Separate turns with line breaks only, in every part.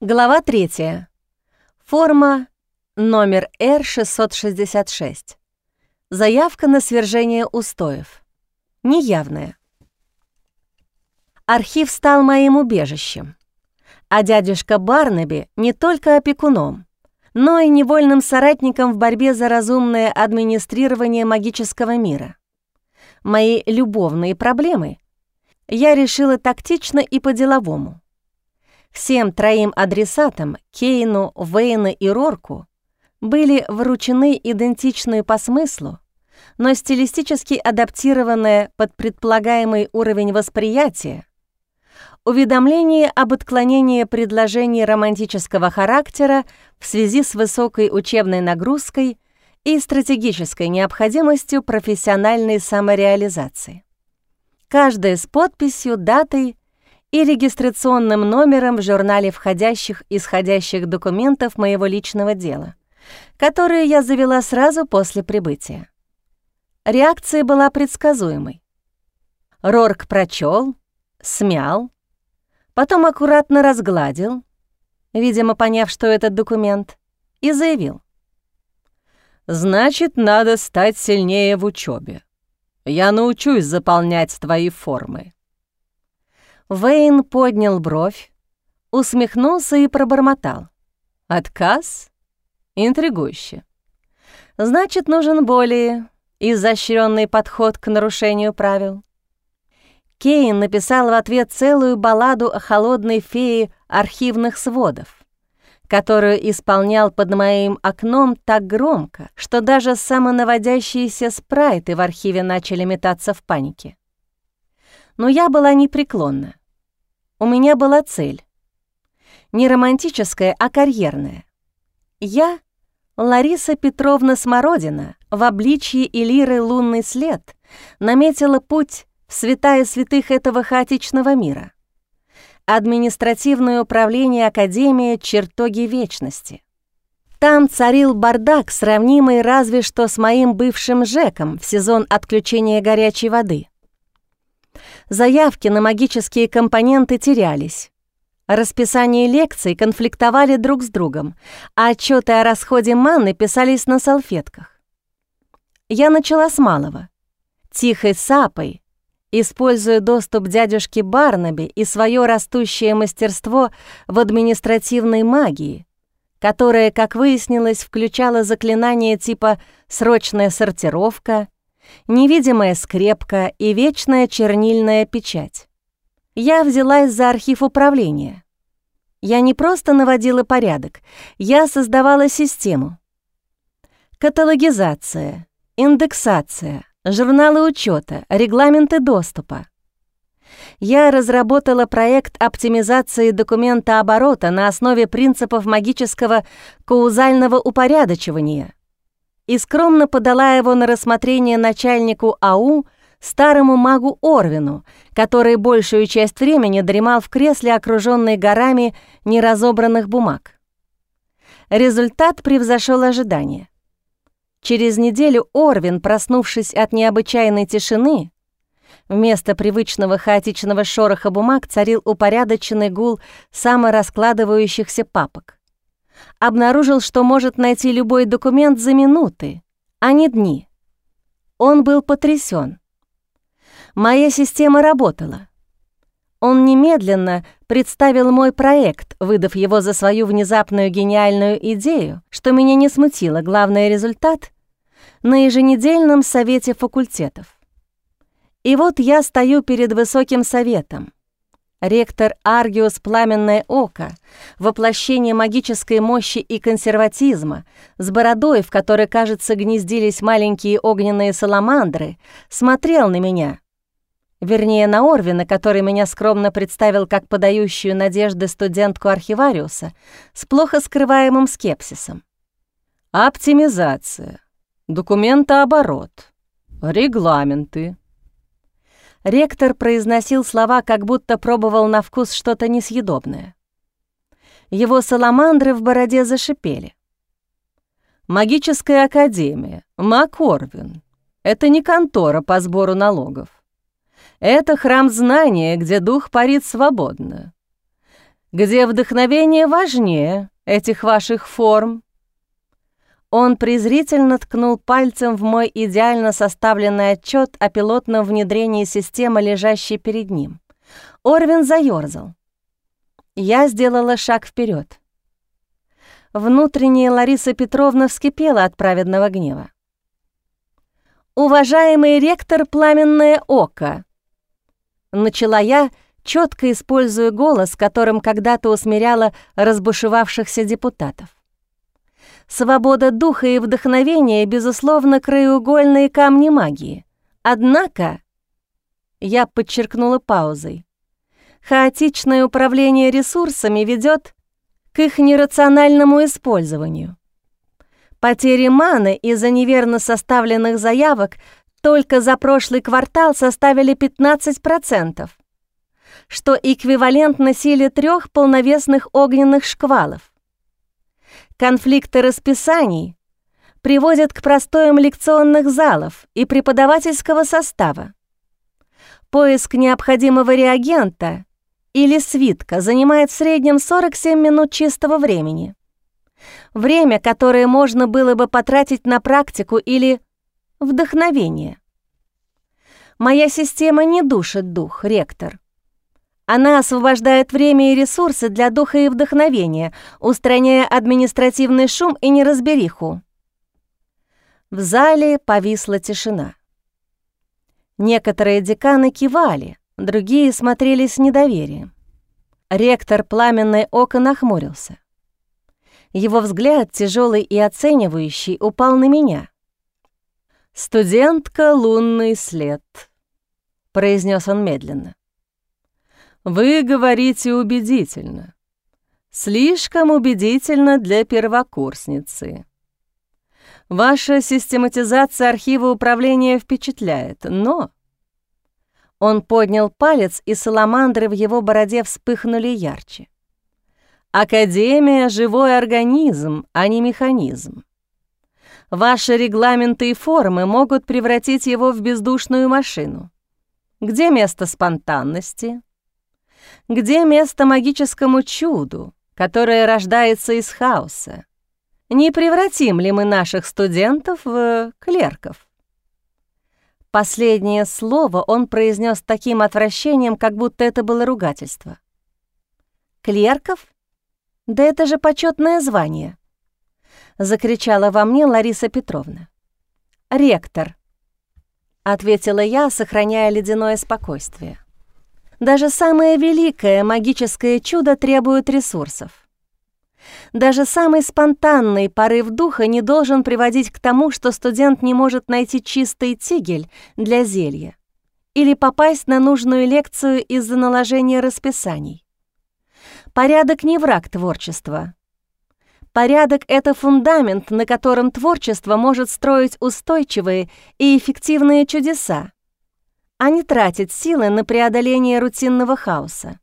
Глава 3. Форма номер Р-666. Заявка на свержение устоев. Неявная. Архив стал моим убежищем, а дядюшка Барнаби не только опекуном, но и невольным соратником в борьбе за разумное администрирование магического мира. Мои любовные проблемы я решила тактично и по-деловому — Всем троим адресатам, Кейну, Вейну и Рорку, были вручены идентичные по смыслу, но стилистически адаптированные под предполагаемый уровень восприятия, уведомление об отклонении предложений романтического характера в связи с высокой учебной нагрузкой и стратегической необходимостью профессиональной самореализации. Каждая с подписью, датой и регистрационным номером в журнале входящих и исходящих документов моего личного дела, которые я завела сразу после прибытия. Реакция была предсказуемой. Рорк прочел, смял, потом аккуратно разгладил, видимо, поняв, что этот документ, и заявил. «Значит, надо стать сильнее в учебе. Я научусь заполнять твои формы». Вейн поднял бровь, усмехнулся и пробормотал. «Отказ? Интригующе. Значит, нужен более изощренный подход к нарушению правил». Кейн написал в ответ целую балладу о холодной фее архивных сводов, которую исполнял под моим окном так громко, что даже самонаводящиеся спрайты в архиве начали метаться в панике. Но я была непреклонна. У меня была цель. Не романтическая, а карьерная. Я, Лариса Петровна Смородина, в обличье Элиры «Лунный след», наметила путь в святая святых этого хаотичного мира. Административное управление Академии чертоги вечности. Там царил бардак, сравнимый разве что с моим бывшим ЖЭКом в сезон отключения горячей воды. Заявки на магические компоненты терялись. Расписание лекций конфликтовали друг с другом, а отчеты о расходе маны писались на салфетках. Я начала с малого. Тихой сапой, используя доступ дядюшки Барнаби и свое растущее мастерство в административной магии, которое, как выяснилось, включало заклинания типа «срочная сортировка», невидимая скрепка и вечная чернильная печать. Я взялась за архив управления. Я не просто наводила порядок, я создавала систему. Каталогизация, индексация, журналы учета, регламенты доступа. Я разработала проект оптимизации документа оборота на основе принципов магического каузального упорядочивания — и скромно подала его на рассмотрение начальнику АУ, старому магу Орвину, который большую часть времени дремал в кресле, окруженный горами неразобранных бумаг. Результат превзошел ожидания. Через неделю Орвин, проснувшись от необычайной тишины, вместо привычного хаотичного шороха бумаг царил упорядоченный гул самораскладывающихся папок обнаружил, что может найти любой документ за минуты, а не дни. Он был потрясен. Моя система работала. Он немедленно представил мой проект, выдав его за свою внезапную гениальную идею, что меня не смутило, главный результат — на еженедельном совете факультетов. И вот я стою перед высоким советом — Ректор Аргиус Пламенное Око, воплощение магической мощи и консерватизма, с бородой, в которой, кажется, гнездились маленькие огненные саламандры, смотрел на меня. Вернее, на Орвина, который меня скромно представил как подающую надежды студентку архивариуса с плохо скрываемым скепсисом. Оптимизация, документооборот, регламенты, Ректор произносил слова, как будто пробовал на вкус что-то несъедобное. Его саламандры в бороде зашипели. «Магическая академия, Макорвин. Это не контора по сбору налогов. Это храм знания, где дух парит свободно. где вдохновение важнее этих ваших форм. Он презрительно ткнул пальцем в мой идеально составленный отчет о пилотном внедрении системы, лежащей перед ним. Орвин заёрзал. Я сделала шаг вперед. Внутренняя Лариса Петровна вскипела от праведного гнева. «Уважаемый ректор Пламенное Око!» Начала я, четко используя голос, которым когда-то усмиряла разбушевавшихся депутатов. Свобода духа и вдохновения, безусловно, краеугольные камни магии. Однако, я подчеркнула паузой, хаотичное управление ресурсами ведет к их нерациональному использованию. Потери маны из-за неверно составленных заявок только за прошлый квартал составили 15%, что эквивалентно силе трех полновесных огненных шквалов. Конфликты расписаний приводят к простоям лекционных залов и преподавательского состава. Поиск необходимого реагента или свитка занимает в среднем 47 минут чистого времени. Время, которое можно было бы потратить на практику или вдохновение. Моя система не душит дух, ректор. Она освобождает время и ресурсы для духа и вдохновения, устраняя административный шум и неразбериху. В зале повисла тишина. Некоторые деканы кивали, другие смотрели с недоверием. Ректор пламенное око нахмурился. Его взгляд, тяжелый и оценивающий, упал на меня. «Студентка «Лунный след», — произнес он медленно. Вы говорите убедительно. Слишком убедительно для первокурсницы. Ваша систематизация архива управления впечатляет, но... Он поднял палец, и саламандры в его бороде вспыхнули ярче. Академия — живой организм, а не механизм. Ваши регламенты и формы могут превратить его в бездушную машину. Где место спонтанности? Где место магическому чуду, которое рождается из хаоса? Не превратим ли мы наших студентов в клерков? Последнее слово он произнес таким отвращением, как будто это было ругательство. «Клерков? Да это же почетное звание!» — закричала во мне Лариса Петровна. «Ректор», — ответила я, сохраняя ледяное спокойствие. Даже самое великое магическое чудо требует ресурсов. Даже самый спонтанный порыв духа не должен приводить к тому, что студент не может найти чистый тигель для зелья или попасть на нужную лекцию из-за наложения расписаний. Порядок не враг творчества. Порядок — это фундамент, на котором творчество может строить устойчивые и эффективные чудеса, а не тратить силы на преодоление рутинного хаоса.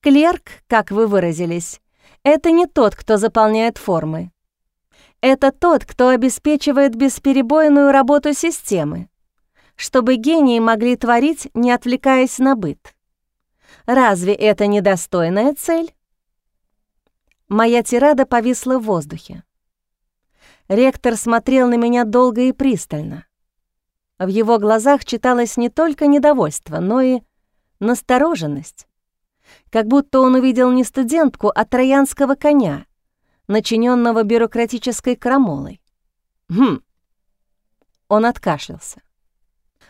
Клерк, как вы выразились, это не тот, кто заполняет формы. Это тот, кто обеспечивает бесперебойную работу системы, чтобы гении могли творить, не отвлекаясь на быт. Разве это недостойная цель? Моя тирада повисла в воздухе. Ректор смотрел на меня долго и пристально. В его глазах читалось не только недовольство, но и настороженность. Как будто он увидел не студентку, а троянского коня, начиненного бюрократической крамолой. «Хм». Он откашлялся.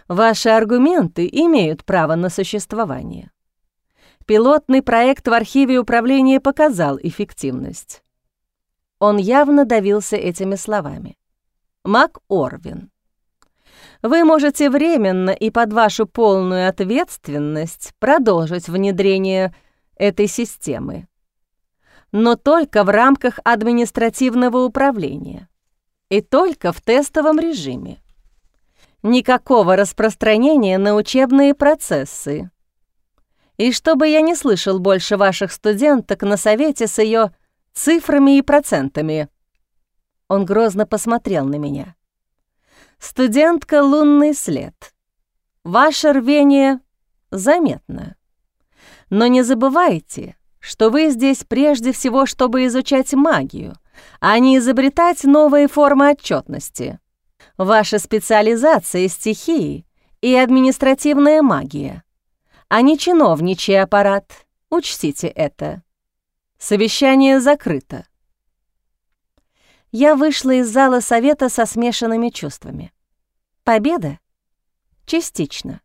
«Ваши аргументы имеют право на существование. Пилотный проект в архиве управления показал эффективность». Он явно давился этими словами. Мак Орвин. Вы можете временно и под вашу полную ответственность продолжить внедрение этой системы, но только в рамках административного управления и только в тестовом режиме. Никакого распространения на учебные процессы. И чтобы я не слышал больше ваших студенток на совете с ее цифрами и процентами. Он грозно посмотрел на меня. Студентка «Лунный след». Ваше рвение заметно. Но не забывайте, что вы здесь прежде всего, чтобы изучать магию, а не изобретать новые формы отчетности. Ваша специализация — стихии и административная магия, а не чиновничий аппарат. Учтите это. Совещание закрыто. Я вышла из зала совета со смешанными чувствами. Победа? Частично.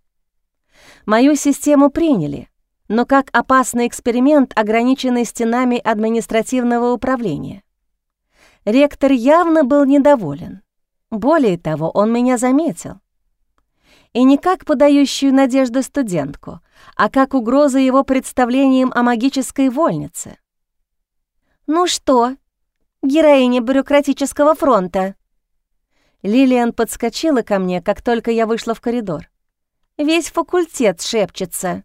Мою систему приняли, но как опасный эксперимент, ограниченный стенами административного управления. Ректор явно был недоволен. Более того, он меня заметил. И не как подающую надежды студентку, а как угроза его представлениям о магической вольнице. «Ну что, героиня бюрократического фронта?» Лилиан подскочила ко мне, как только я вышла в коридор. «Весь факультет шепчется.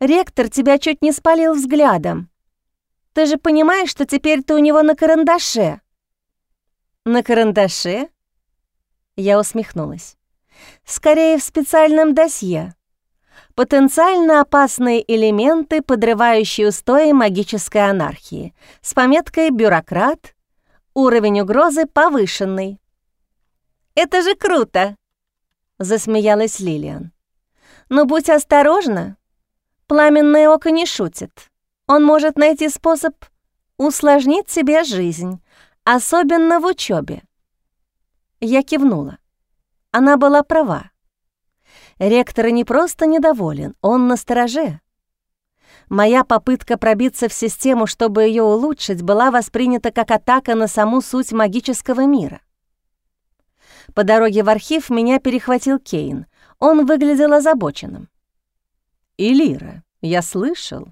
Ректор тебя чуть не спалил взглядом. Ты же понимаешь, что теперь ты у него на карандаше?» «На карандаше?» Я усмехнулась. «Скорее в специальном досье. Потенциально опасные элементы, подрывающие устои магической анархии, с пометкой «бюрократ», уровень угрозы повышенный». «Это же круто!» — засмеялась Лилиан. «Но будь осторожна. Пламенное око не шутит. Он может найти способ усложнить себе жизнь, особенно в учебе. Я кивнула. Она была права. Ректор не просто недоволен, он на стороже. Моя попытка пробиться в систему, чтобы ее улучшить, была воспринята как атака на саму суть магического мира. По дороге в архив меня перехватил Кейн. Он выглядел озабоченным. «Илира, я слышал».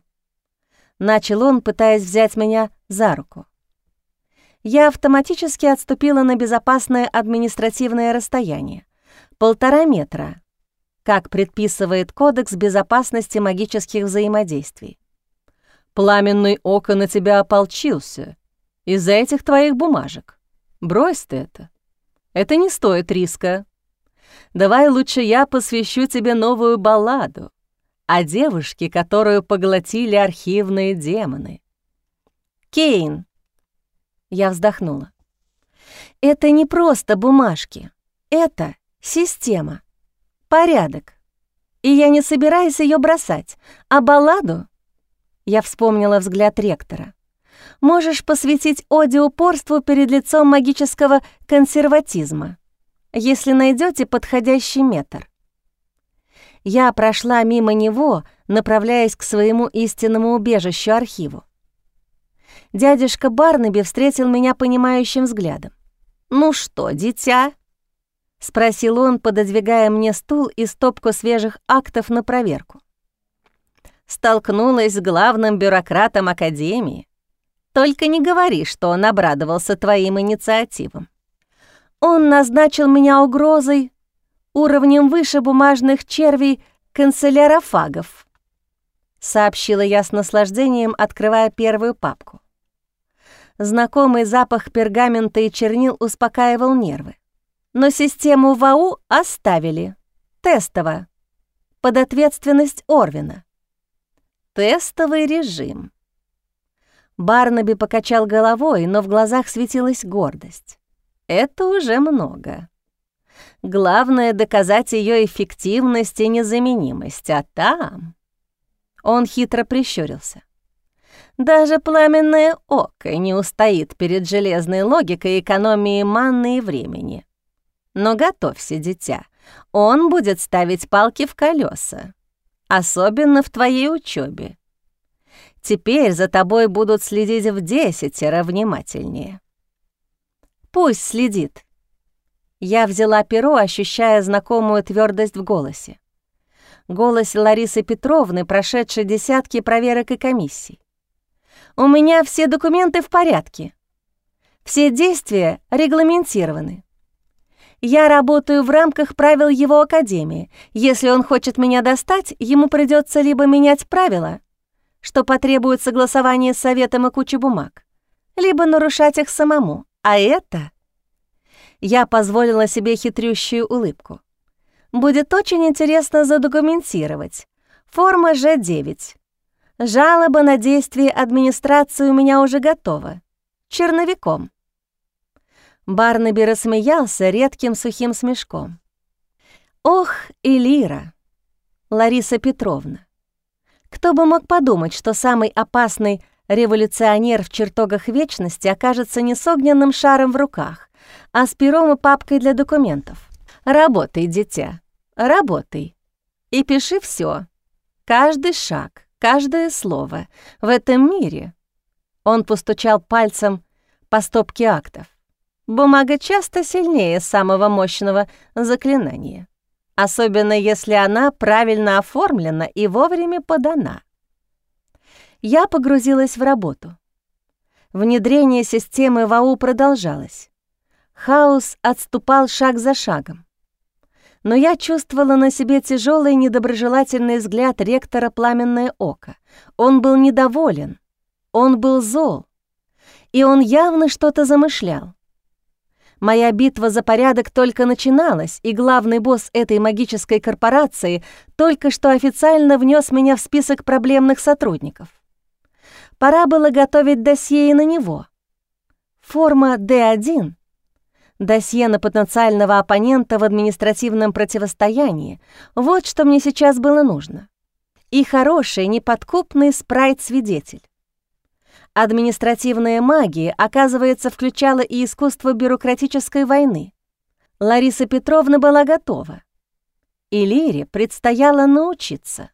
Начал он, пытаясь взять меня за руку я автоматически отступила на безопасное административное расстояние — полтора метра, как предписывает Кодекс безопасности магических взаимодействий. «Пламенный око на тебя ополчился из-за этих твоих бумажек. Брось ты это. Это не стоит риска. Давай лучше я посвящу тебе новую балладу о девушке, которую поглотили архивные демоны. Кейн, я вздохнула. Это не просто бумажки. Это система. Порядок. И я не собираюсь ее бросать. А балладу... Я вспомнила взгляд ректора. Можешь посвятить оде упорству перед лицом магического консерватизма, если найдете подходящий метр. Я прошла мимо него, направляясь к своему истинному убежищу архиву дядюшка Барнаби встретил меня понимающим взглядом. «Ну что, дитя?» — спросил он, пододвигая мне стул и стопку свежих актов на проверку. Столкнулась с главным бюрократом Академии. Только не говори, что он обрадовался твоим инициативам. Он назначил меня угрозой уровнем выше бумажных червей канцелярофагов, сообщила я с наслаждением, открывая первую папку. Знакомый запах пергамента и чернил успокаивал нервы. Но систему ВАУ оставили. Тестово. Под ответственность Орвина. Тестовый режим. Барнаби покачал головой, но в глазах светилась гордость. Это уже много. Главное — доказать ее эффективность и незаменимость, а там... Он хитро прищурился. Даже пламенное око не устоит перед железной логикой экономии манны и времени. Но готовься, дитя, он будет ставить палки в колеса, особенно в твоей учебе. Теперь за тобой будут следить в десятеро внимательнее. Пусть следит. Я взяла перо, ощущая знакомую твердость в голосе. Голос Ларисы Петровны, прошедшей десятки проверок и комиссий. У меня все документы в порядке. Все действия регламентированы. Я работаю в рамках правил его академии. Если он хочет меня достать, ему придется либо менять правила, что потребует согласования с советом и кучи бумаг, либо нарушать их самому. А это... Я позволила себе хитрющую улыбку. Будет очень интересно задокументировать. Форма Ж9. Жалоба на действие администрации у меня уже готова. Черновиком. Барнаби рассмеялся редким сухим смешком. «Ох, Элира! Лариса Петровна! Кто бы мог подумать, что самый опасный революционер в чертогах вечности окажется не с огненным шаром в руках, а с пером и папкой для документов. Работай, дитя, работай. И пиши все, каждый шаг, каждое слово в этом мире. Он постучал пальцем по стопке актов. Бумага часто сильнее самого мощного заклинания, особенно если она правильно оформлена и вовремя подана. Я погрузилась в работу. Внедрение системы ВАУ продолжалось. Хаос отступал шаг за шагом. Но я чувствовала на себе тяжелый недоброжелательный взгляд ректора «Пламенное око». Он был недоволен, он был зол, и он явно что-то замышлял. Моя битва за порядок только начиналась, и главный босс этой магической корпорации только что официально внес меня в список проблемных сотрудников. Пора было готовить досье и на него. Форма D1 — досье на потенциального оппонента в административном противостоянии — вот что мне сейчас было нужно. И хороший, неподкупный спрайт-свидетель. Административная магия, оказывается, включала и искусство бюрократической войны. Лариса Петровна была готова. И Лире предстояло научиться.